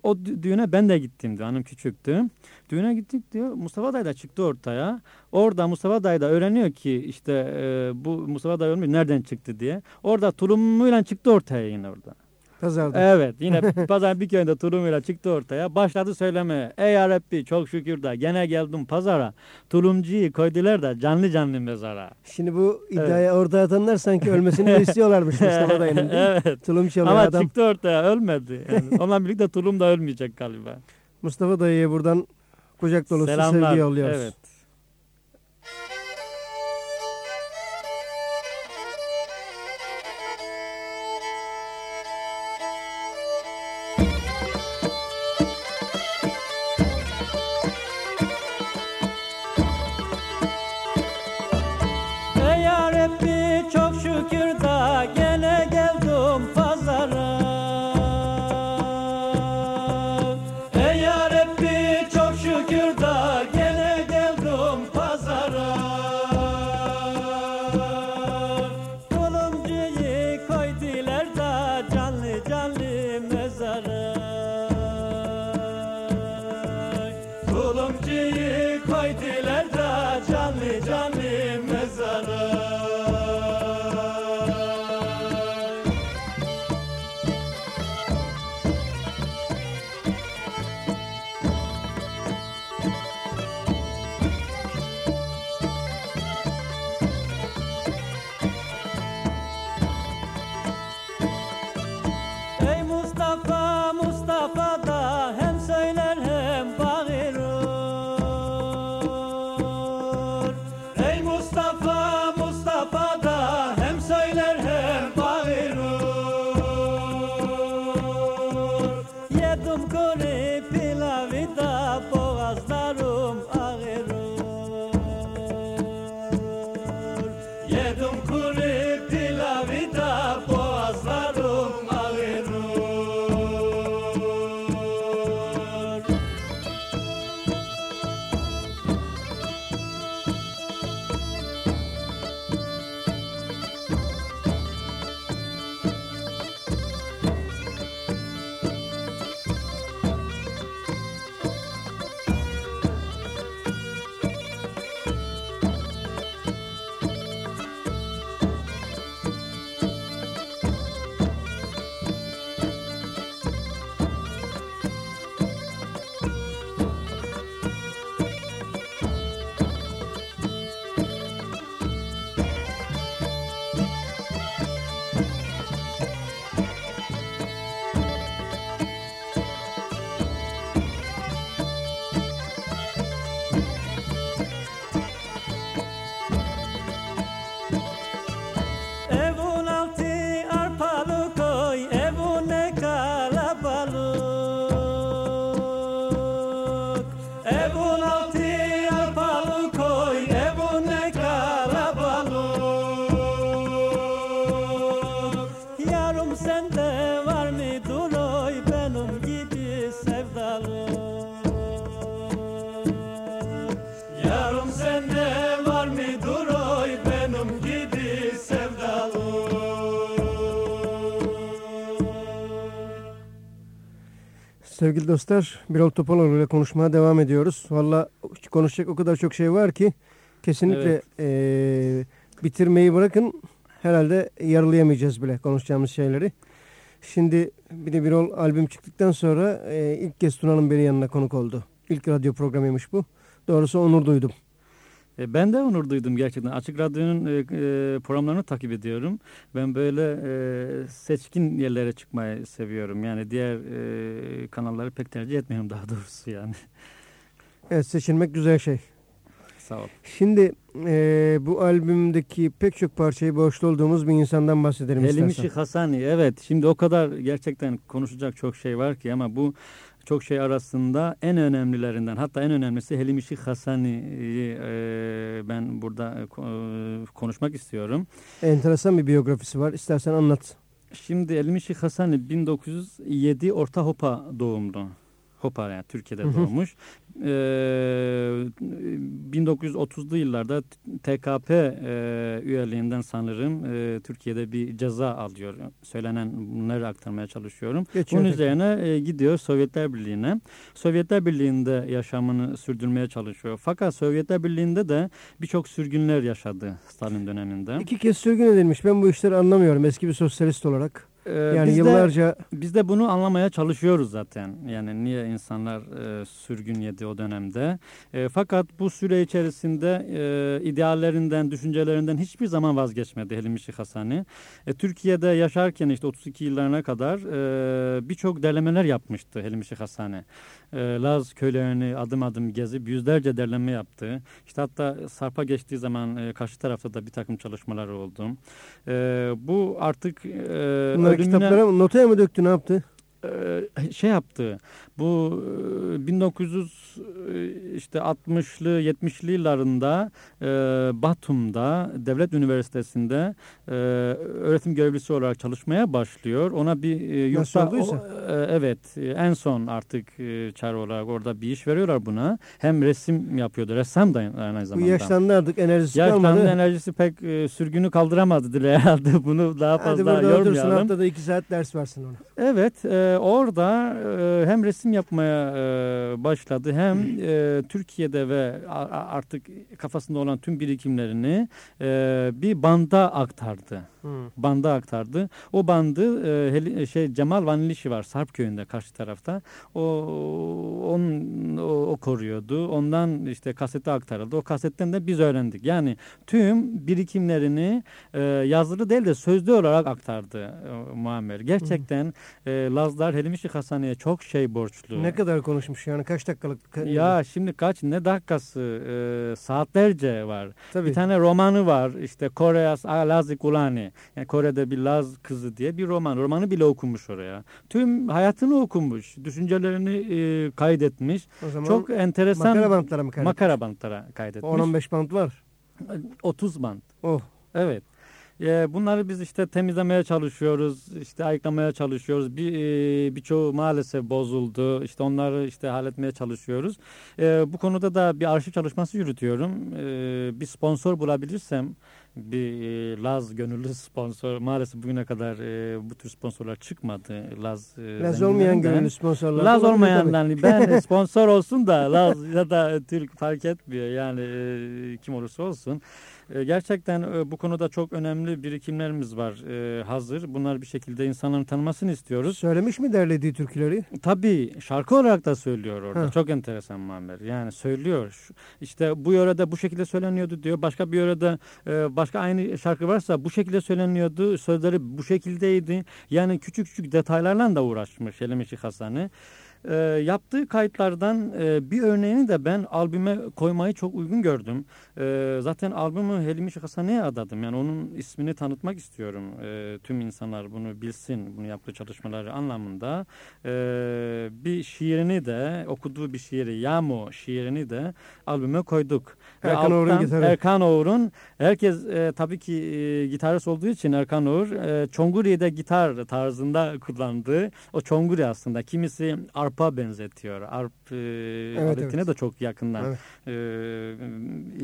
o dü- düğüne ben de gittim diyor. Annem küçüktü. Düğüne gittik diyor. Mustafa dayı da çıktı ortaya. Orada Mustafa dayı da öğreniyor ki işte e, bu Mustafa dayı ölmüş nereden çıktı diye. Orada tulumuyla çıktı ortaya yine orada. Pazarda. Evet yine *laughs* pazar bir köyünde tulumuyla çıktı ortaya. Başladı söylemeye. Ey Rabbi çok şükür da gene geldim pazara. Tulumcuyu koydular da canlı canlı mezara. Şimdi bu iddiayı orada atanlar sanki ölmesini de istiyorlarmış *laughs* Mustafa dayının. evet. Tulum çalıyor Ama adam. çıktı ortaya ölmedi. Yani onunla birlikte tulum da ölmeyecek galiba. Mustafa dayıya buradan kucak dolusu Selamlar. sevgi yolluyoruz. Evet. Sevgili dostlar, Birol Topaloğlu ile konuşmaya devam ediyoruz. Valla konuşacak o kadar çok şey var ki kesinlikle eee, bitirmeyi bırakın. Herhalde yarılayamayacağız bile konuşacağımız şeyleri. Şimdi bir de Birol albüm çıktıktan sonra eee, ilk kez Tuna'nın beri yanına konuk oldu. İlk radyo programıymış bu. Doğrusu onur duydum. E, ben de onur duydum gerçekten. Açık Radyo'nun e, e, programlarını takip ediyorum. Ben böyle e, seçkin yerlere çıkmayı seviyorum. Yani diğer e, kanalları pek tercih etmiyorum daha doğrusu yani. Evet seçilmek güzel şey. Sağ ol. Şimdi eee, bu albümdeki pek çok parçayı borçlu olduğumuz bir insandan bahsedelim Helim istersen. Hasani evet şimdi o kadar gerçekten konuşacak çok şey var ki ama bu çok şey arasında en önemlilerinden hatta en önemlisi Helimişi Hasani'yi e, ben burada e, e, konuşmak istiyorum. Enteresan bir biyografisi var. İstersen anlat. Şimdi Elmişi Hasani 1907 Orta Hopa doğumlu. Hopa yani Türkiye'de doğmuş. Ee, 1930'lu yıllarda TKP e, üyeliğinden sanırım e, Türkiye'de bir ceza alıyor. Söylenen bunları aktarmaya çalışıyorum. Geçiyor Bunun üzerine e, gidiyor Sovyetler Birliği'ne. Sovyetler Birliği'nde yaşamını sürdürmeye çalışıyor. Fakat Sovyetler Birliği'nde de birçok sürgünler yaşadı Stalin döneminde. İki kez sürgün edilmiş. Ben bu işleri anlamıyorum eski bir sosyalist olarak. Ee, Yani biz de- yıllarca Biz de bunu anlamaya çalışıyoruz zaten. Yani niye insanlar e, sürgün yedi o dönemde. E, fakat bu süre içerisinde e, ideallerinden, düşüncelerinden hiçbir zaman vazgeçmedi Helimi Şeyh Hasani. E, Türkiye'de yaşarken işte 32 yıllarına kadar e, birçok derlemeler yapmıştı Helimi Şeyh Hasani. E, Laz köylerini adım adım gezip yüzlerce derleme yaptı. İşte hatta Sarp'a geçtiği zaman e, karşı tarafta da bir takım çalışmalar oldu. E, bu artık e, ölümüne- kitaplara notaya mı döktü ne yaptı? E, şey yaptı. Bu e, 1900 e, işte 60'lı 70'li yıllarında e, Batum'da Devlet Üniversitesi'nde e, öğretim görevlisi olarak çalışmaya başlıyor. Ona bir e, yurtta o- e, evet e, en son artık e, çare olarak orada bir iş veriyorlar buna. Hem resim yapıyordu. Ressam da aynı Bu zamanda. yaşlandı artık enerjisi Yaşlandı kalmadı. enerjisi pek e, sürgünü kaldıramadı herhalde. *laughs* Bunu daha Hadi fazla burada otursun yormayalım. haftada iki saat ders versin ona. Evet, e, orada e, hem resim yapmaya e, başladı hem *clears throat* e, Türkiye'de ve artık kafasında olan tüm birikimlerini e, bir banda aktardı. Banda aktardı. O bandı e, Heli- şey Cemal Vanilişi var Sarp köyünde karşı tarafta. O onun o, o koruyordu. Ondan işte kasete aktarıldı. O kasetten de biz öğrendik. Yani tüm birikimlerini e, yazılı değil de sözlü olarak aktardı e, Muammer. Gerçekten e, Lazlar Helimişi Hasane'ye çok şey borçlu. Ne kadar konuşmuş yani kaç dakikalık? ka- Ya şimdi kaç ne dakikası e, saatlerce var. Tabii. Bir tane romanı var işte Koreas Lazi Kulani. Yani Kore'de bir Laz kızı diye bir roman. Romanı bile okumuş oraya. Tüm hayatını okumuş. Düşüncelerini e, kaydetmiş. o zaman Çok enteresan makara bantlara mı kaydetmiş? makara bantlara kaydetmiş. 10-15 bant var. 30 bant. Oh. Evet. E, bunları biz işte temizlemeye çalışıyoruz, işte ayıklamaya çalışıyoruz. Bir e, birçoğu maalesef bozuldu. İşte onları işte halletmeye çalışıyoruz. E, bu konuda da bir arşiv çalışması yürütüyorum. Bir sponsor bulabilirsem bir e, Laz gönüllü sponsor maalesef bugüne kadar e, bu tür sponsorlar çıkmadı. Laz, e, Laz olmayan gönüllü sponsorlar. Laz hani ben *laughs* sponsor olsun da Laz ya da Türk fark etmiyor yani e, kim olursa olsun. E, gerçekten e, bu konuda çok önemli birikimlerimiz var e, hazır. Bunlar bir şekilde insanların tanımasını istiyoruz. Söylemiş mi derlediği türküleri? Tabii şarkı olarak da söylüyor orada. Ha. Çok enteresan Muammer. Yani söylüyor. İşte bu yörede bu şekilde söyleniyordu diyor. Başka bir yörede e, başka aynı şarkı varsa bu şekilde söyleniyordu. Sözleri bu şekildeydi. Yani küçük küçük detaylarla da uğraşmış Elemişi Hasan'ı. E, yaptığı kayıtlardan e, bir örneğini de ben albüme koymayı çok uygun gördüm. E, zaten albümü Helimi Hasan'e adadım. Yani onun ismini tanıtmak istiyorum. E, tüm insanlar bunu bilsin, bunu yaptığı çalışmaları anlamında. E, bir şiirini de, okuduğu bir şiiri, Yamo şiirini de albüme koyduk. Erkan Oğur'un gitarı. Erkan Oğur'un, herkes e, tabii ki e, gitarist olduğu için Erkan Oğur, e, Çonguri'de gitar tarzında kullandığı, o Çonguri aslında. Kimisi arpa benzetiyor. Arp e, aletine evet. de çok yakından Evet. e,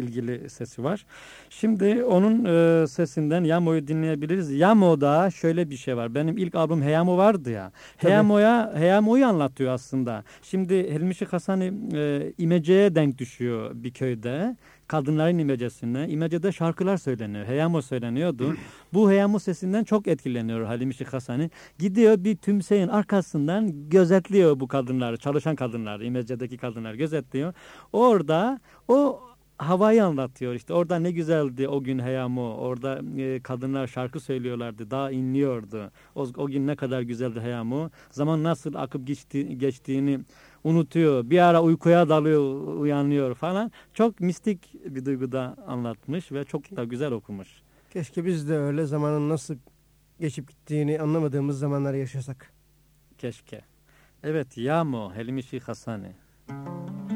ilgili sesi var. Şimdi onun e, sesinden Yamo'yu dinleyebiliriz. Yamo'da şöyle bir şey var. Benim ilk albüm Heyamo vardı ya. Heyamo'ya Heyamo'yu anlatıyor aslında. Şimdi Helmişi Hasani e, İmece'ye denk düşüyor bir köyde. Kadınların imecesine. İmece'de şarkılar söyleniyor. Heyamo söyleniyordu. Bu Heyamo sesinden çok etkileniyor Halim Işık Hasani. Gidiyor bir tümseyin arkasından gözetliyor bu kadınları. Çalışan kadınları. İmece'deki kadınlar gözetliyor. Orada o havayı anlatıyor işte orada ne güzeldi o gün Heyamo orada e, kadınlar şarkı söylüyorlardı daha inliyordu o, o gün ne kadar güzeldi Heyamo zaman nasıl akıp geçti, geçtiğini unutuyor bir ara uykuya dalıyor uyanıyor falan çok mistik bir duyguda anlatmış ve çok da güzel okumuş Keşke biz de öyle zamanın nasıl geçip gittiğini anlamadığımız zamanlar yaşasak. keşke Evet Yamo Helimişi Hasani. Yamo.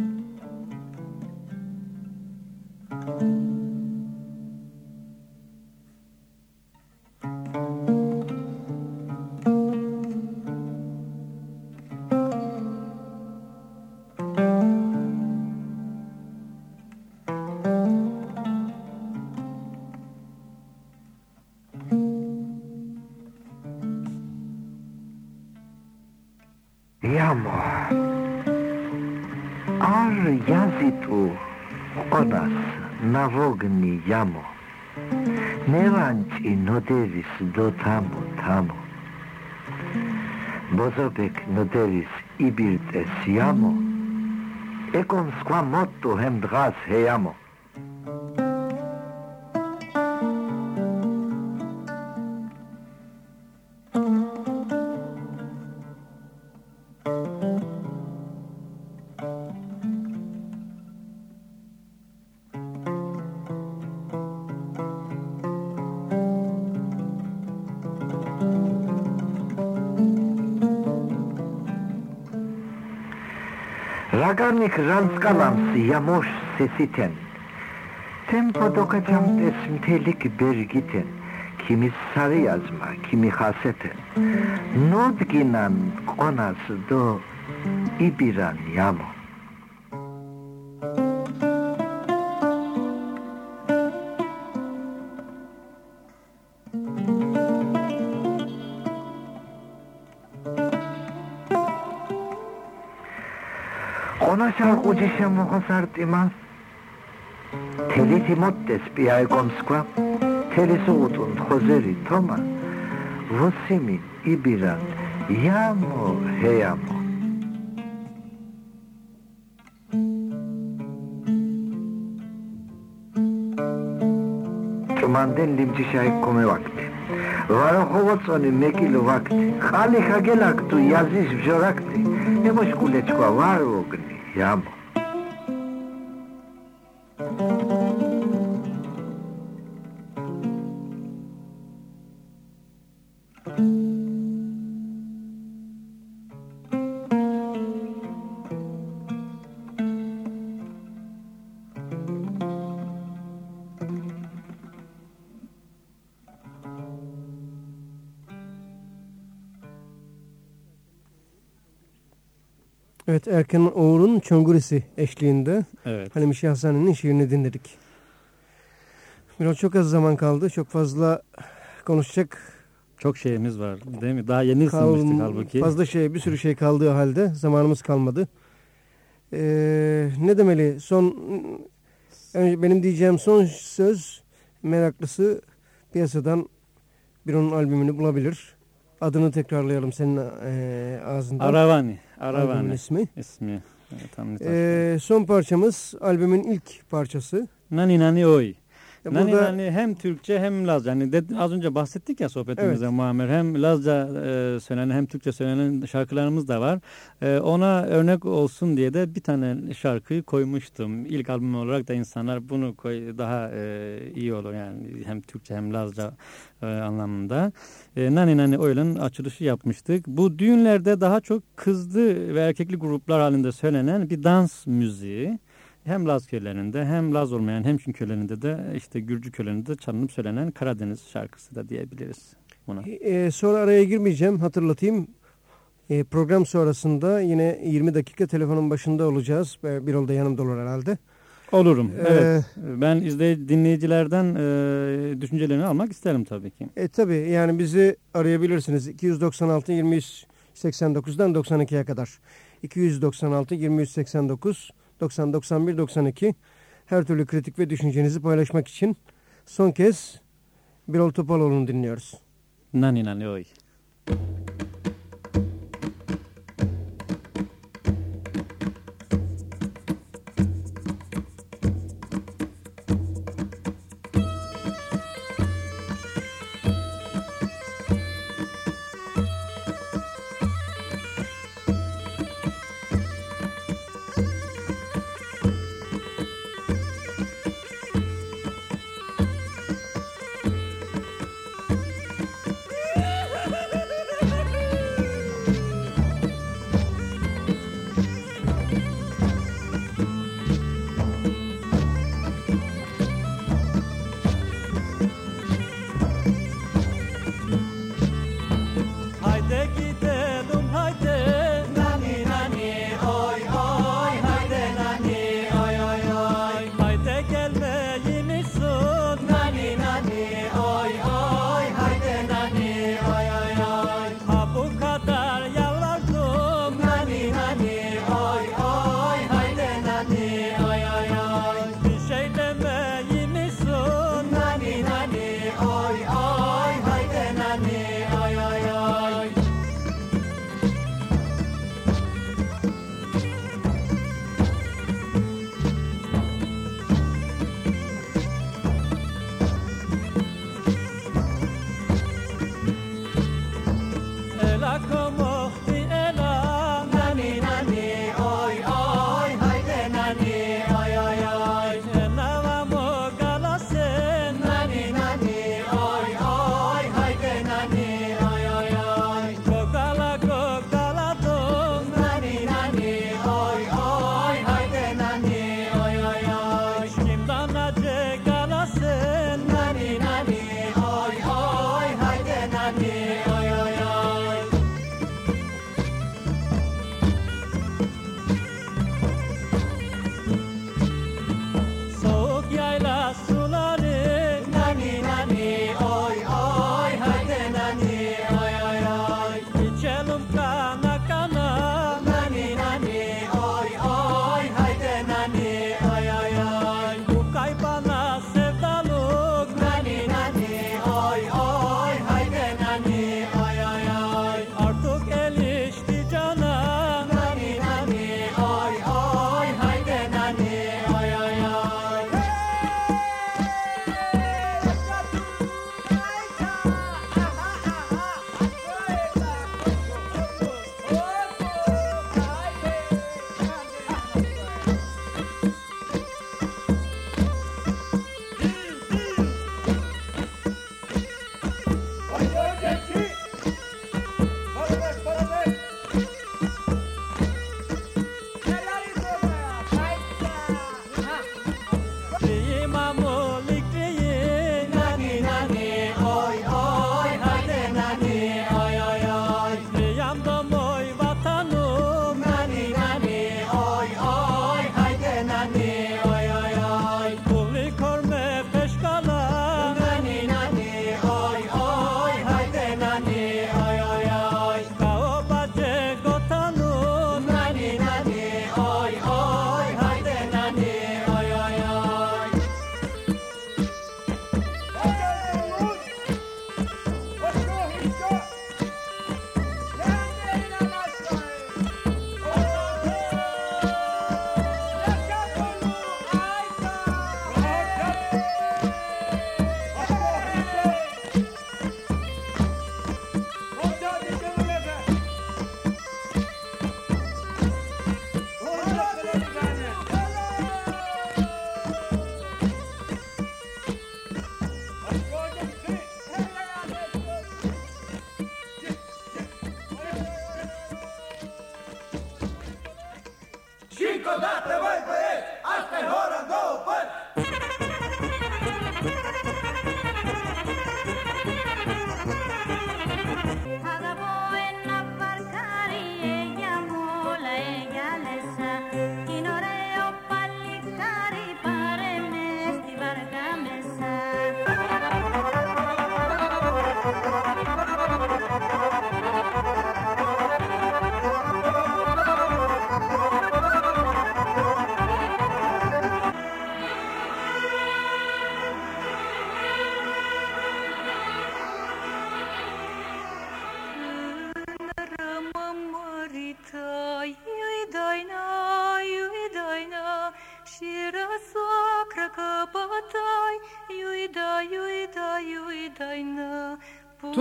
იამო. ნევანჭი ნოდერის დოთამო თამო. ბოზობეკ ნოდერის იბირტეს იამო. ეკონ სხვა მოტო ჰემ დღას ჰეამო ranskalamsı yamoş sesiten. Tempo dokacam desmtelik bergiten. Kimi sarı yazma, kimi haseten. Nodginan konası do ibiran yamo. უჯიშა მოხასარტიმა თელითი მოттეს პიაიკომსკვა თელისო უტუნ ხოზერი თომა ვოსიმი იბირა იამო ჰეამო. ჭმანდენ ლიმჯიშაი კომე ვაკთე ვაროხოვოცონი მეკილ ვაკთე ხალი ხაგელაქტუ იაზის ბჟორაქტი. ემოშკულეჩქვა ვარ ვოგნი. Diabo. Evet Erkan Oğur'un Çongurisi eşliğinde Evet. Halim Şih Hasan'ın şiirini dinledik. Biraz çok az zaman kaldı. Çok fazla konuşacak Çok şeyimiz var değil mi? Daha yeni kal- ısınmıştık halbuki. fazla şey bir sürü şey kaldığı halde zamanımız kalmadı. Ee, ne demeli? Son önce benim diyeceğim son söz meraklısı piyasadan bir onun albümünü bulabilir. Adını tekrarlayalım senin e, ağzından. Aravani. Albümün Aravani ismi. ismi. Evet, Ee, son parçamız albümün ilk parçası. Nani Nani Oy. E, Nani burada- Nani hem Türkçe hem Lazca. Yani de- az önce bahsettik ya sohbetimizde Evet. Muammer. Hem Lazca e, söylenen hem Türkçe söylenen şarkılarımız da var. E, ona örnek olsun diye de bir tane şarkıyı koymuştum. İlk albüm olarak da insanlar bunu koy daha e, iyi olur yani hem Türkçe hem Lazca e, anlamında. E, Nani Nani Oy'un açılışı yapmıştık. Bu düğünlerde daha çok kızlı ve erkekli gruplar halinde söylenen bir dans müziği. Hem Laz köylerinde hem Laz olmayan hem Çin köylerinde de işte Gürcü köylerinde çalınıp söylenen Karadeniz şarkısı da diyebiliriz buna. Ee, sonra araya girmeyeceğim hatırlatayım. Ee, program sonrasında yine 20 dakika telefonun başında olacağız. Ee, Bir da yanımda olur herhalde. Olurum. Ee, Evet. Ben izley dinleyicilerden e, düşüncelerini almak isterim tabii ki. E tabi yani bizi arayabilirsiniz. 296 2389'dan 92'ye kadar. 296 2389 90 91 92 her türlü kritik ve düşüncenizi paylaşmak için son kez Birol Topaloğlu'nu dinliyoruz. Nani nani oy.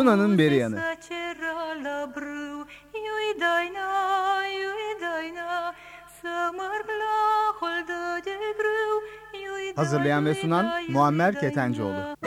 Tuna'nın beri yanı. Hazırlayan ve sunan Muammer Ketencoğlu.